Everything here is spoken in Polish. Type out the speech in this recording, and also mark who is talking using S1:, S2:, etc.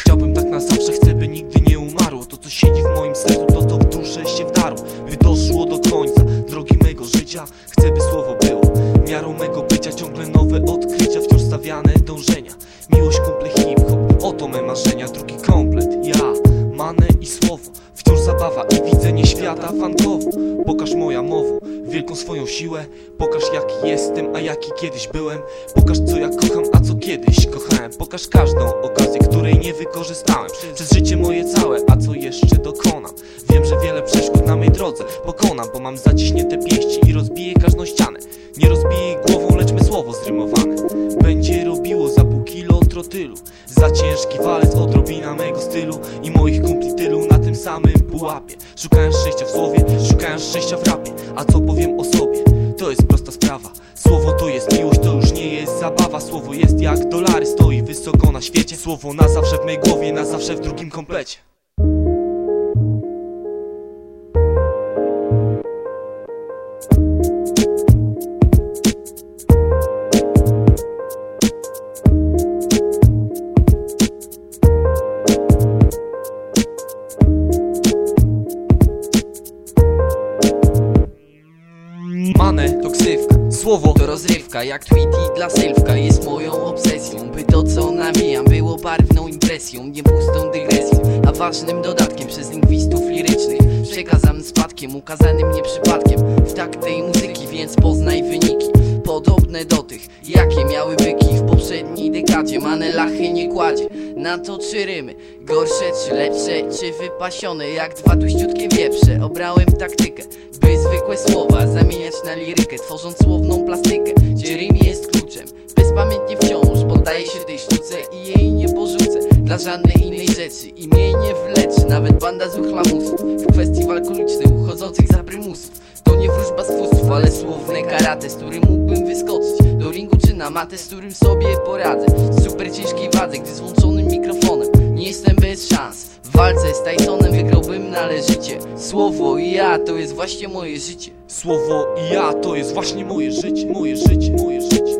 S1: Chciałbym tak na zawsze, chcę by nigdy nie umarło To co siedzi w moim sercu, to to w duszę się wdarło. By doszło do końca drogi mego życia Chcę by słowo było. Miarą mego bycia Ciągle nowe odkrycia, wciąż stawiane dążenia. Miłość, kumple, hip-hop, oto me marzenia. Drugi komplet, ja, manę i słowo zabawa i widzenie świata fankowo Pokaż moja mowo, wielką swoją siłę. Pokaż jaki jestem, a jaki kiedyś byłem. Pokaż co ja kocham, a co kiedyś kochałem. Pokaż każdą okazję, której nie wykorzystałem. Przez życie moje całe, a co jeszcze dokonam? Wiem, że wiele przeszkód na mej drodze pokonam Bo mam zaciśnięte pięści i rozbiję każdą ścianę. Nie rozbiję głową, lecz słowo zrymowane Za ciężki walec, odrobina mego stylu I moich kumpli tylu na tym samym pułapie. Szukałem szczęścia w słowie, szukałem szczęścia w rapie. A co powiem o sobie? To jest prosta sprawa. Słowo to jest miłość, to już nie jest zabawa. Słowo jest jak dolary, stoi wysoko na świecie. Słowo na zawsze w mej głowie, na zawsze w drugim komplecie słowo
S2: To rozrywka, jak tweety dla selfka Jest moją obsesją, by to co nawijam Było barwną impresją, nie pustą dygresją A ważnym dodatkiem przez lingwistów lirycznych. Przekazanym spadkiem, ukazanym nie przypadkiem W takt tej muzyki, więc poznaj wyniki. Podobne do tych, jakie miały byki w poprzedniej dekadzie. Mane lachy nie kładzie na to trzy rymy. Gorsze czy lepsze, czy wypasione Jak dwa tuściutkie wieprze. Obrałem taktykę, zwykłe słowa. Zamieniać na lirykę, tworząc słowną plastykę Gdzie rym jest kluczem. Bezpamiętnie wciąż poddaję się tej sztuce I jej nie porzucę. Dla żadnej innej rzeczy I mnie nie wleczy Nawet banda złych lamusów W kwestii walk ulicznych uchodzących za prymusów. To nie wróżba z fustów, ale słowne karate Z którym mógłbym wyskoczyć Do ringu czy na matę, z którym sobie poradzę. Super ciężkiej wadze, gdy z włączonym mikrofonem Nie jestem bez szans W walce z Tysonem wygrałbym należycie. Słowo i ja to jest właśnie moje życie.
S1: Słowo i ja to jest właśnie moje życie, moje życie